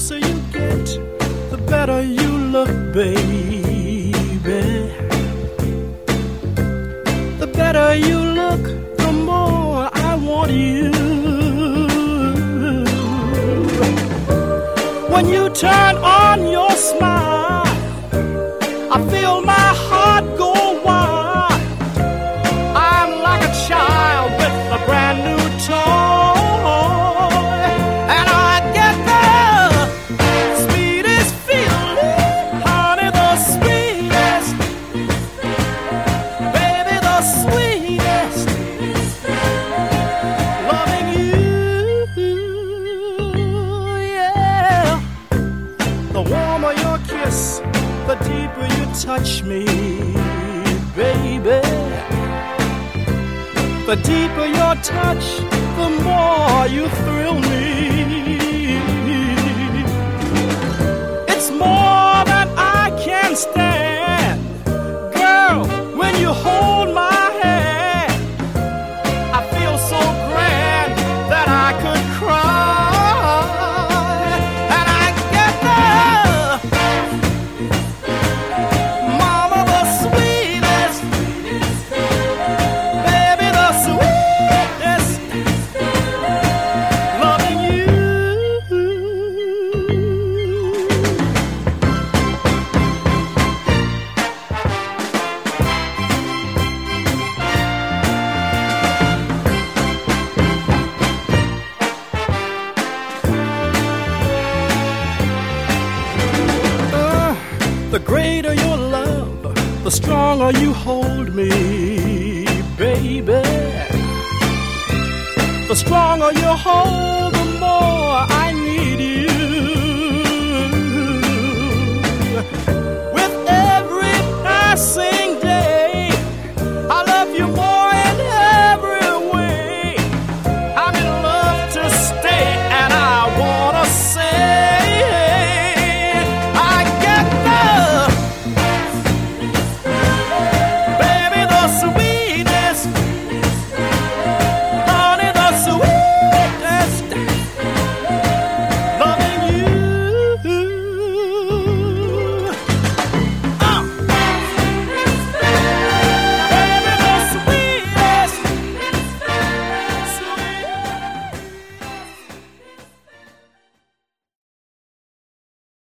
closer you get, the better you look, baby. The better you look, the more I want you. When you turn on your smile, I feel deeper you touch me, baby. The deeper your touch, the more you thrill me. The greater your love, the stronger you hold me, baby. The stronger you hold, the more I need you.